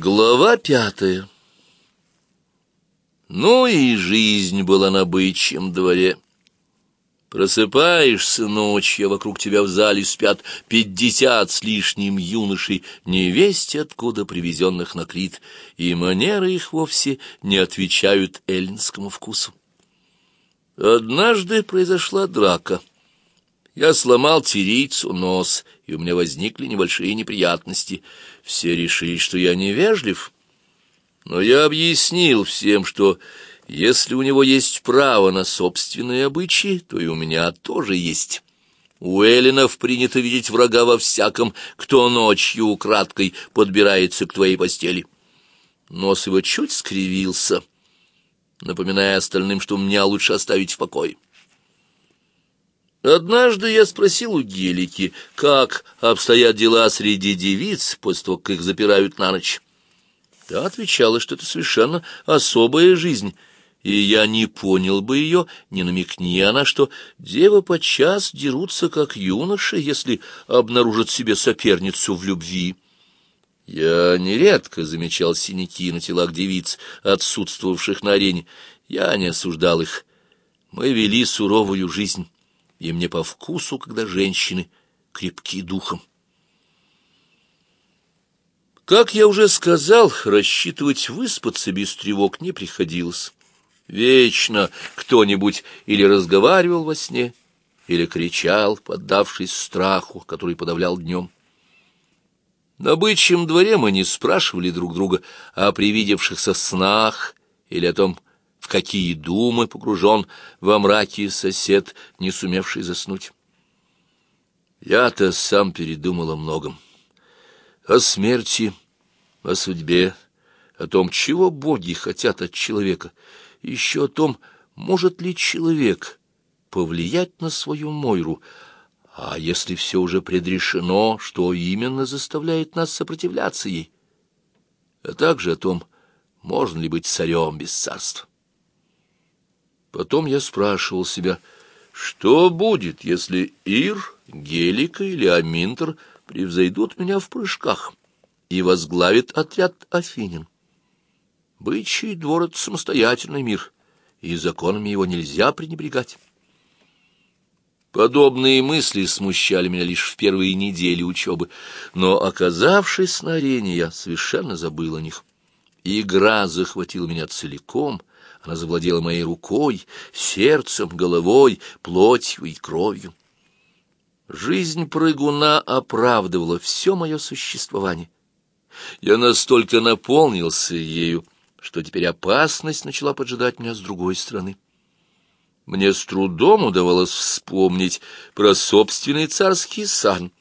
Глава пятая Ну и жизнь была на бычьем дворе. Просыпаешься ночью, а вокруг тебя в зале спят пятьдесят с лишним юношей, невесть откуда привезенных на Крит, и манеры их вовсе не отвечают эллинскому вкусу. Однажды произошла драка. Я сломал тирийцу нос, и у меня возникли небольшие неприятности. Все решили, что я невежлив. Но я объяснил всем, что если у него есть право на собственные обычаи, то и у меня тоже есть. У эллинов принято видеть врага во всяком, кто ночью украдкой подбирается к твоей постели. Нос его чуть скривился, напоминая остальным, что меня лучше оставить в покое. Однажды я спросил у Гелики, как обстоят дела среди девиц после того, как их запирают на ночь. Та отвечала, что это совершенно особая жизнь, и я не понял бы ее, не намекни она, что девы подчас дерутся, как юноши, если обнаружат себе соперницу в любви. Я нередко замечал синяки на телах девиц, отсутствовавших на арене. Я не осуждал их. Мы вели суровую жизнь и мне по вкусу, когда женщины крепки духом. Как я уже сказал, рассчитывать выспаться без тревог не приходилось. Вечно кто-нибудь или разговаривал во сне, или кричал, поддавшись страху, который подавлял днем. На бычьем дворе мы не спрашивали друг друга о привидевшихся снах или о том, какие думы погружен во мраке сосед, не сумевший заснуть. Я-то сам передумал о многом. О смерти, о судьбе, о том, чего боги хотят от человека, еще о том, может ли человек повлиять на свою Мойру, а если все уже предрешено, что именно заставляет нас сопротивляться ей, а также о том, можно ли быть царем без царства. Потом я спрашивал себя, что будет, если Ир, Гелика или Аминтер превзойдут меня в прыжках и возглавит отряд Афинин. Бычий двор — это самостоятельный мир, и законами его нельзя пренебрегать. Подобные мысли смущали меня лишь в первые недели учебы, но, оказавшись на арене, я совершенно забыл о них. Игра захватила меня целиком, она завладела моей рукой, сердцем, головой, плотью и кровью. Жизнь прыгуна оправдывала все мое существование. Я настолько наполнился ею, что теперь опасность начала поджидать меня с другой стороны. Мне с трудом удавалось вспомнить про собственный царский сан.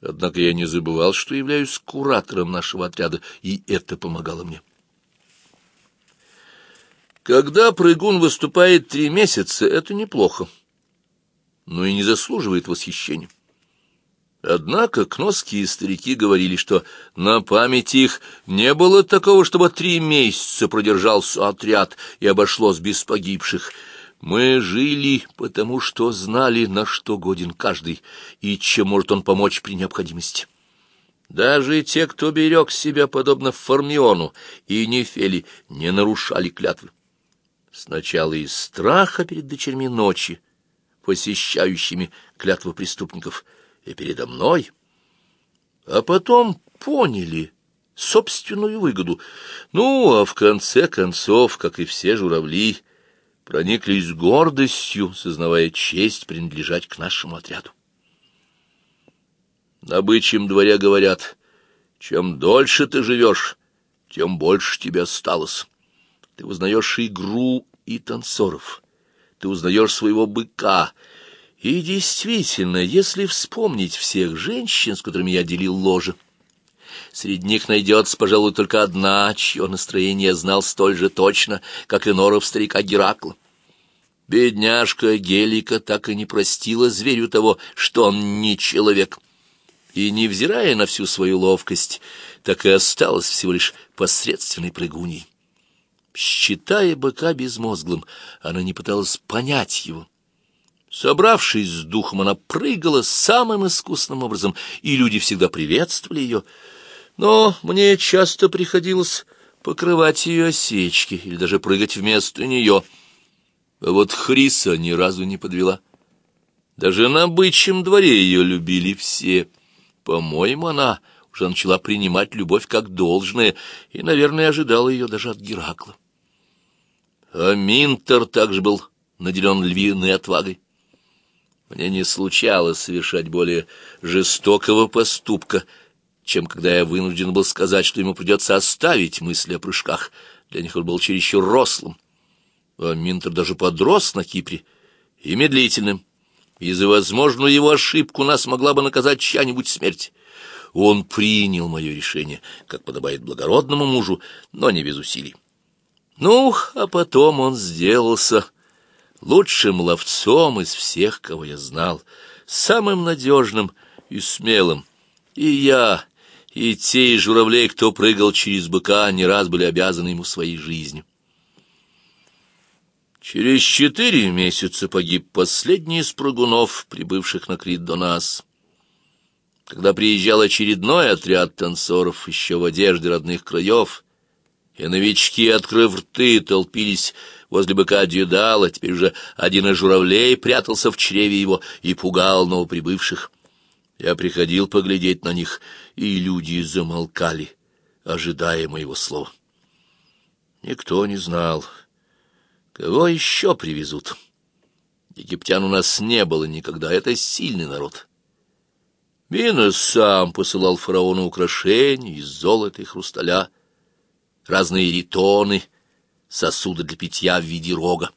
Однако я не забывал, что являюсь куратором нашего отряда, и это помогало мне. Когда прыгун выступает три месяца, это неплохо, но и не заслуживает восхищения. Однако кносские старики говорили, что на памяти их не было такого, чтобы три месяца продержался отряд и обошлось без погибших. Мы жили, потому что знали, на что годен каждый и чем может он помочь при необходимости. Даже те, кто берег себя, подобно Формиону и Нефели, не нарушали клятвы. Сначала из страха перед дочерьми ночи, посещающими клятву преступников, и передо мной, а потом поняли собственную выгоду. Ну, а в конце концов, как и все журавли, прониклись гордостью, сознавая честь принадлежать к нашему отряду. На бычьем дворе говорят, чем дольше ты живешь, тем больше тебе осталось. Ты узнаешь игру и танцоров. Ты узнаешь своего быка. И действительно, если вспомнить всех женщин, с которыми я делил ложе, среди них найдется, пожалуй, только одна, чье настроение я знал столь же точно, как и норов старика Геракла. Бедняжка Гелика так и не простила зверю того, что он не человек. И, невзирая на всю свою ловкость, так и осталась всего лишь посредственной прыгуней. Считая быка безмозглым, она не пыталась понять его. Собравшись с духом, она прыгала самым искусным образом, и люди всегда приветствовали ее. Но мне часто приходилось покрывать ее осечки или даже прыгать вместо нее. А вот Хриса ни разу не подвела. Даже на бычьем дворе ее любили все. По-моему, она уже начала принимать любовь как должное и, наверное, ожидала ее даже от Геракла. А Минтер также был наделен львиной отвагой. Мне не случалось совершать более жестокого поступка, чем когда я вынужден был сказать, что ему придется оставить мысли о прыжках. Для них он был чересчур рослым. А Минтер даже подрос на Кипре и медлительным. И за возможную его ошибку нас могла бы наказать чья-нибудь смерть. Он принял мое решение, как подобает благородному мужу, но не без усилий. Ну, а потом он сделался лучшим ловцом из всех, кого я знал, самым надежным и смелым. И я, и те из журавлей, кто прыгал через быка, не раз были обязаны ему своей жизнью. Через четыре месяца погиб последний из прыгунов, прибывших на Крит до нас. Когда приезжал очередной отряд танцоров еще в одежде родных краев, и новички, открыв рты, толпились возле быка Дюдала, теперь уже один из журавлей прятался в чреве его и пугал новоприбывших. Я приходил поглядеть на них, и люди замолкали, ожидая моего слова. Никто не знал, кого еще привезут. Египтян у нас не было никогда, это сильный народ. Минос сам посылал фараону украшения из золота и хрусталя, разные ритоны, сосуды для питья в виде рога,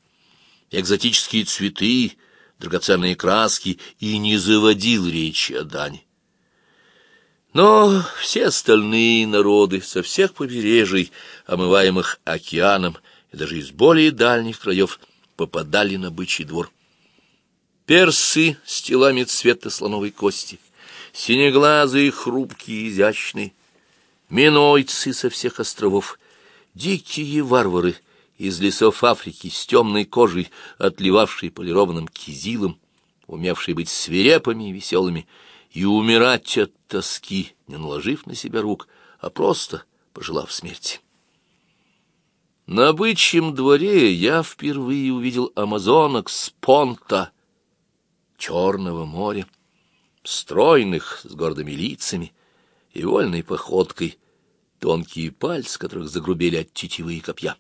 экзотические цветы, драгоценные краски и не заводил речи о Дане. Но все остальные народы со всех побережий, омываемых океаном, и даже из более дальних краев, попадали на бычий двор. Персы с телами цвета слоновой кости — синеглазые, хрупкие, изящные, минойцы со всех островов, дикие варвары из лесов Африки с темной кожей, отливавшие полированным кизилом, умевшие быть свирепыми и веселыми, и умирать от тоски, не наложив на себя рук, а просто пожелав смерти. На бычьем дворе я впервые увидел амазонок с понта Черного моря стройных, с гордыми лицами и вольной походкой, тонкие пальцы, которых загрубели от тетивы и копья.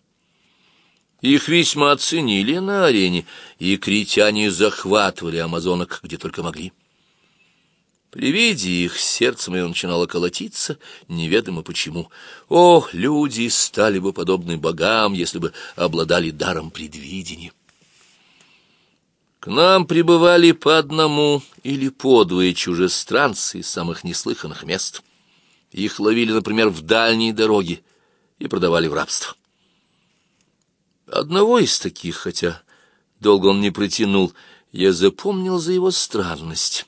Их весьма оценили на арене, и критяне захватывали амазонок, где только могли. При виде их сердце мое начинало колотиться, неведомо почему. О, люди стали бы подобны богам, если бы обладали даром предвидения. К нам прибывали по одному или по двое чужестранцы из самых неслыханных мест. Их ловили, например, в дальней дороге и продавали в рабство. Одного из таких, хотя долго он не протянул, я запомнил за его странность.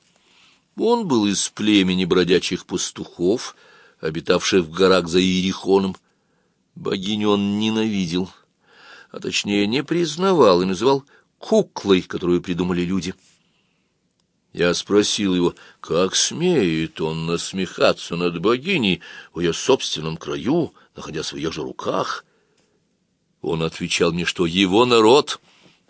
Он был из племени бродячих пастухов, обитавших в горах за Иерихоном. Богиню он ненавидел, а точнее не признавал и называл куклой, которую придумали люди. Я спросил его, как смеет он насмехаться над богиней в ее собственном краю, находясь в ее же руках. Он отвечал мне, что его народ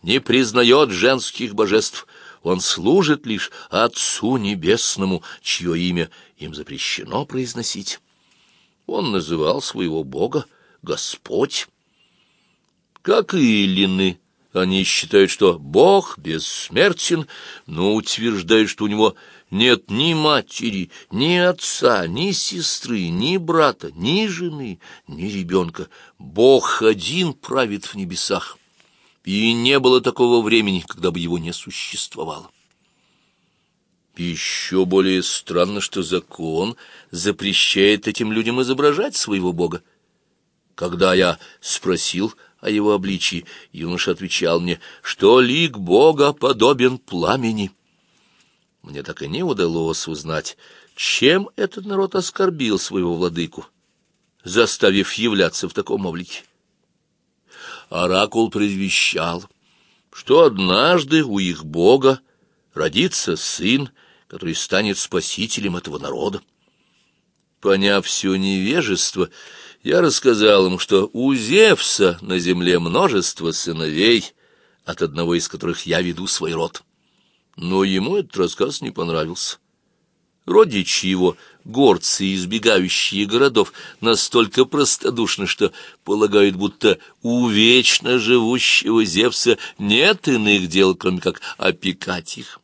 не признает женских божеств, он служит лишь Отцу Небесному, чье имя им запрещено произносить. Он называл своего бога Господь. Как и Иллины, они считают, что Бог бессмертен, но утверждают, что у него нет ни матери, ни отца, ни сестры, ни брата, ни жены, ни ребенка. Бог один правит в небесах, и не было такого времени, когда бы его не существовало. Еще более странно, что закон запрещает этим людям изображать своего Бога. Когда я спросил о его обличии, юноша отвечал мне, что лик Бога подобен пламени. Мне так и не удалось узнать, чем этот народ оскорбил своего владыку, заставив являться в таком облике. Оракул предвещал, что однажды у их Бога родится сын, который станет спасителем этого народа. Поняв все невежество, я рассказал ему, что у Зевса на земле множество сыновей, от одного из которых я веду свой род. Но ему этот рассказ не понравился. Родичи его, горцы, избегающие городов, настолько простодушны, что полагают, будто у вечно живущего Зевса нет иных дел, кроме как опекать их.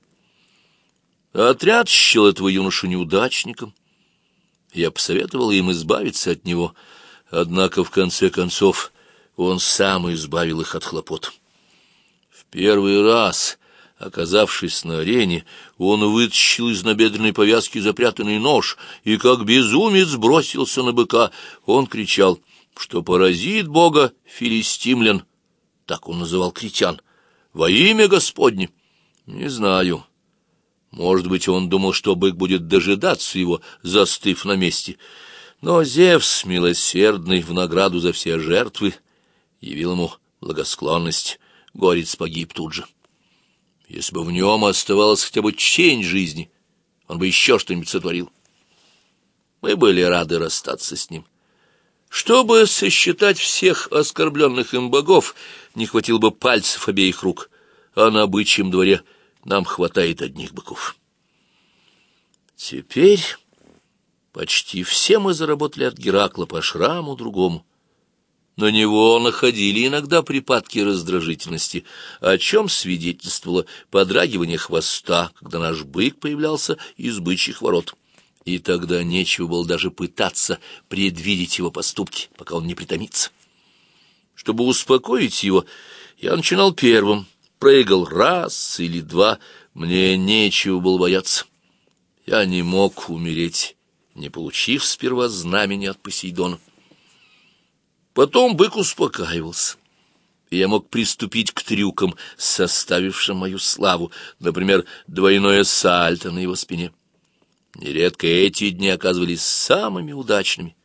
Отряд счел этого юношу неудачником. Я посоветовал им избавиться от него, однако в конце концов он сам избавил их от хлопот. В первый раз Оказавшись на арене, он вытащил из набедренной повязки запрятанный нож и, как безумец, бросился на быка. Он кричал, что поразит бога филистимлян, так он называл критян, во имя Господне. Не знаю. Может быть, он думал, что бык будет дожидаться его, застыв на месте. Но Зевс, милосердный в награду за все жертвы, явил ему благосклонность. Горец погиб тут же. Если бы в нем оставалась хотя бы тень жизни, он бы еще что-нибудь сотворил. Мы были рады расстаться с ним. Чтобы сосчитать всех оскорбленных им богов, не хватило бы пальцев обеих рук, а на бычьем дворе нам хватает одних быков. Теперь почти все мы заработали от Геракла по шраму другому. На него находили иногда припадки раздражительности, о чем свидетельствовало подрагивание хвоста, когда наш бык появлялся из бычьих ворот. И тогда нечего было даже пытаться предвидеть его поступки, пока он не притомится. Чтобы успокоить его, я начинал первым, прыгал раз или два, мне нечего было бояться. Я не мог умереть, не получив сперва знамени от Посейдона. Потом бык успокаивался, и я мог приступить к трюкам, составившим мою славу, например, двойное сальто на его спине. Нередко эти дни оказывались самыми удачными.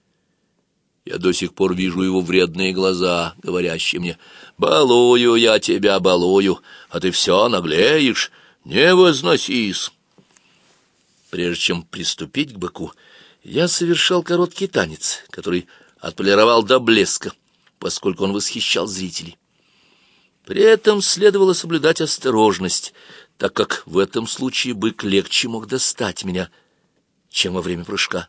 Я до сих пор вижу его вредные глаза, говорящие мне, «Балую я тебя, балую, а ты все наглеешь, не возносись». Прежде чем приступить к быку, я совершал короткий танец, который отполировал до блеска, поскольку он восхищал зрителей. При этом следовало соблюдать осторожность, так как в этом случае бык легче мог достать меня, чем во время прыжка.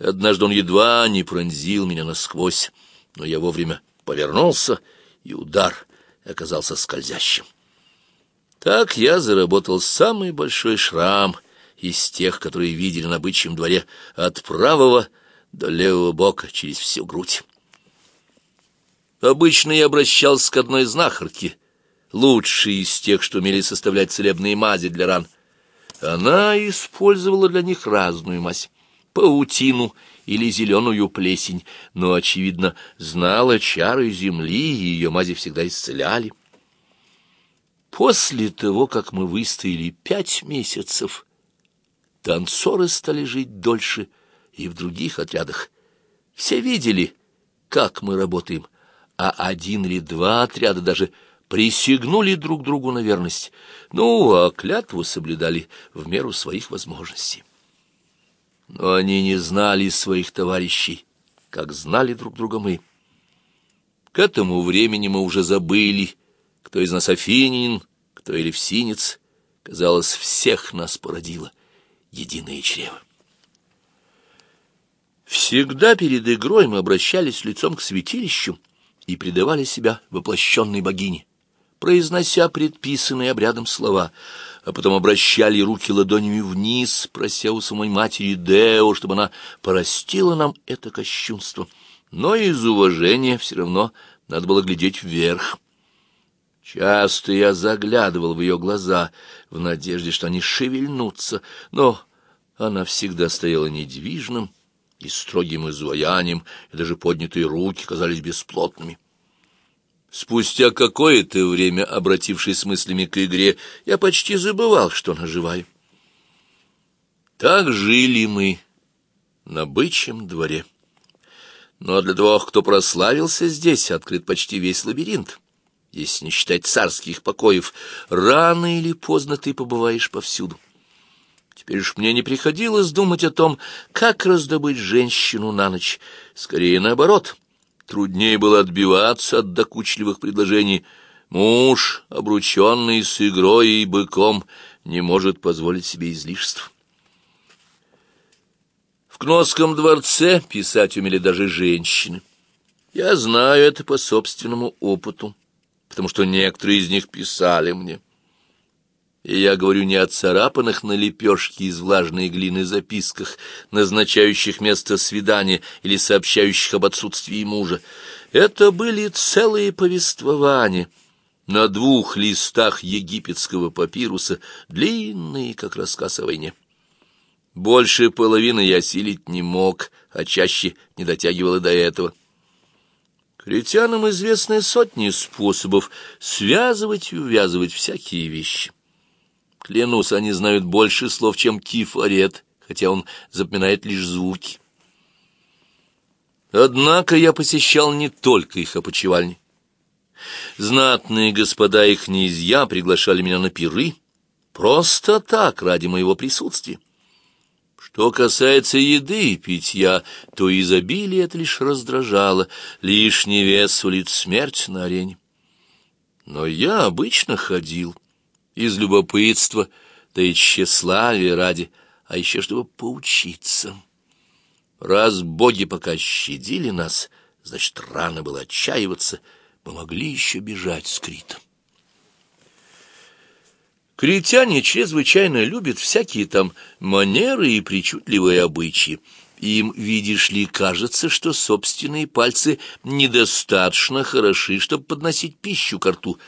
Однажды он едва не пронзил меня насквозь, но я вовремя повернулся, и удар оказался скользящим. Так я заработал самый большой шрам из тех, которые видели на бычьем дворе от правого до левого бока через всю грудь. Обычно я обращался к одной знахарке, лучшей из тех, что умели составлять целебные мази для ран. Она использовала для них разную мазь — паутину или зеленую плесень, но, очевидно, знала чары земли, и ее мази всегда исцеляли. После того, как мы выстояли пять месяцев, танцоры стали жить дольше — и в других отрядах. Все видели, как мы работаем, а один или два отряда даже присягнули друг другу на верность, ну, а клятву соблюдали в меру своих возможностей. Но они не знали своих товарищей, как знали друг друга мы. К этому времени мы уже забыли, кто из нас афинин, кто элевсинец. Казалось, всех нас породило единое чрево. Всегда перед игрой мы обращались лицом к святилищу и предавали себя воплощенной богине, произнося предписанные обрядом слова, а потом обращали руки ладонями вниз, прося у самой матери Део, чтобы она простила нам это кощунство. Но из уважения все равно надо было глядеть вверх. Часто я заглядывал в ее глаза в надежде, что они шевельнутся, но она всегда стояла недвижным, и строгим изваянием, и даже поднятые руки казались бесплотными. Спустя какое-то время, обратившись мыслями к игре, я почти забывал, что она живая. Так жили мы на бычьем дворе. Но для того, кто прославился здесь, открыт почти весь лабиринт. Если не считать царских покоев, рано или поздно ты побываешь повсюду. Теперь уж мне не приходилось думать о том, как раздобыть женщину на ночь. Скорее наоборот, труднее было отбиваться от докучливых предложений. Муж, обрученный с игрой и быком, не может позволить себе излишеств. В Кносском дворце писать умели даже женщины. Я знаю это по собственному опыту, потому что некоторые из них писали мне. И я говорю не о царапанных на лепешке из влажной глины записках, назначающих место свидания или сообщающих об отсутствии мужа. Это были целые повествования на двух листах египетского папируса, длинные, как рассказ о войне. Больше половины я осилить не мог, а чаще не дотягивал и до этого. Критянам известны сотни способов связывать и увязывать всякие вещи. Клянусь, они знают больше слов, чем кифарет, хотя он запоминает лишь звуки. Однако я посещал не только их опочивальни. Знатные господа и князья приглашали меня на пиры, просто так, ради моего присутствия. Что касается еды и питья, то изобилие это лишь раздражало, лишний вес сулит смерть на арене. Но я обычно ходил, из любопытства, да и тщеславия ради, а еще чтобы поучиться. Раз боги пока щадили нас, значит, рано было отчаиваться, мы могли еще бежать с Крита. Критяне чрезвычайно любят всякие там манеры и причудливые обычаи. Им, видишь ли, кажется, что собственные пальцы недостаточно хороши, чтобы подносить пищу к рту,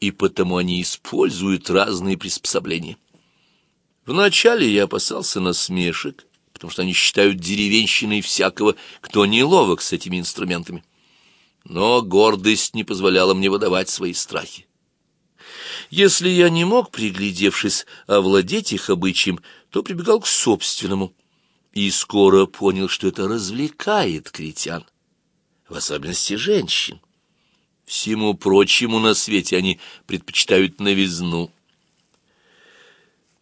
и потому они используют разные приспособления. Вначале я опасался насмешек, потому что они считают деревенщиной всякого, кто не ловок с этими инструментами. Но гордость не позволяла мне выдавать свои страхи. Если я не мог, приглядевшись, овладеть их обычаем, то прибегал к собственному, и скоро понял, что это развлекает критян, в особенности женщин. Всему прочему на свете они предпочитают новизну.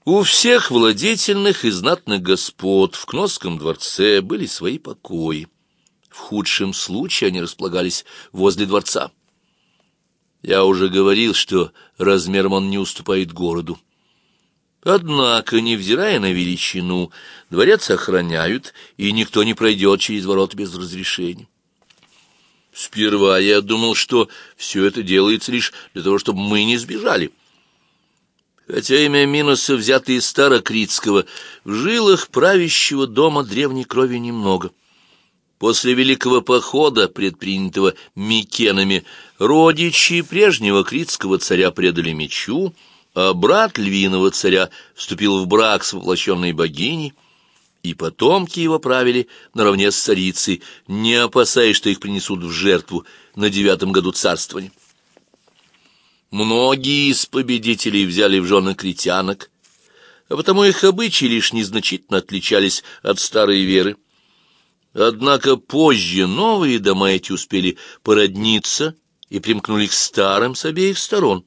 У всех владетельных и знатных господ в Кносском дворце были свои покои. В худшем случае они располагались возле дворца. Я уже говорил, что размером он не уступает городу. Однако, невзирая на величину, дворец охраняют, и никто не пройдет через ворот без разрешения. Сперва я думал, что все это делается лишь для того, чтобы мы не сбежали. Хотя имя Минуса взято из Старокритского, в жилах правящего дома древней крови немного. После великого похода, предпринятого Микенами, родичи прежнего критского царя предали мечу, а брат львиного царя вступил в брак с воплощенной богиней, и потомки его правили наравне с царицей, не опасаясь, что их принесут в жертву на девятом году царствования. Многие из победителей взяли в жены критянок, а потому их обычаи лишь незначительно отличались от старой веры. Однако позже новые дома эти успели породниться и примкнули к старым с обеих сторон.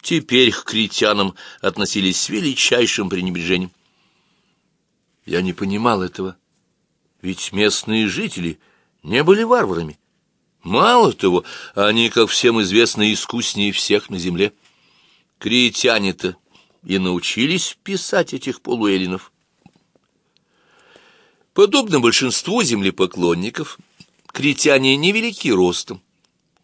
Теперь к критянам относились с величайшим пренебрежением. Я не понимал этого, ведь местные жители не были варварами. Мало того, они, как всем известно, искуснее всех на земле. Кретяне-то и научились писать этих полуэллинов. Подобно большинству землепоклонников, критяне невелики ростом,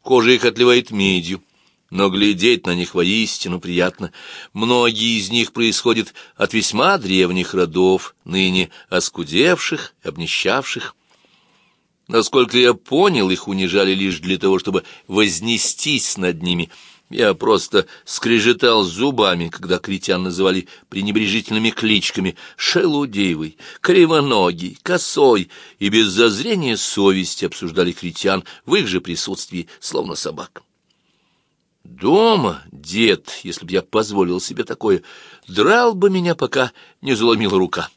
кожа их отливает медью, но глядеть на них воистину приятно. Многие из них происходят от весьма древних родов, ныне оскудевших, обнищавших. Насколько я понял, их унижали лишь для того, чтобы вознестись над ними. Я просто скрежетал зубами, когда критян называли пренебрежительными кличками «шелудеевый», «кривоногий», «косой», и без зазрения совести обсуждали критян в их же присутствии, словно собак. Дома дед, если б я позволил себе такое, драл бы меня, пока не заломила рука.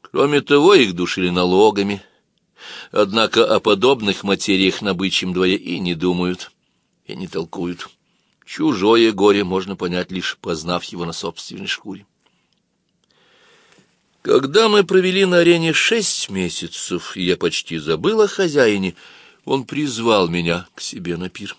Кроме того, их душили налогами. Однако о подобных материях на бычьем дворе и не думают, и не толкуют. Чужое горе можно понять, лишь познав его на собственной шкуре. Когда мы провели на арене шесть месяцев, и я почти забыл о хозяине, он призвал меня к себе на пир.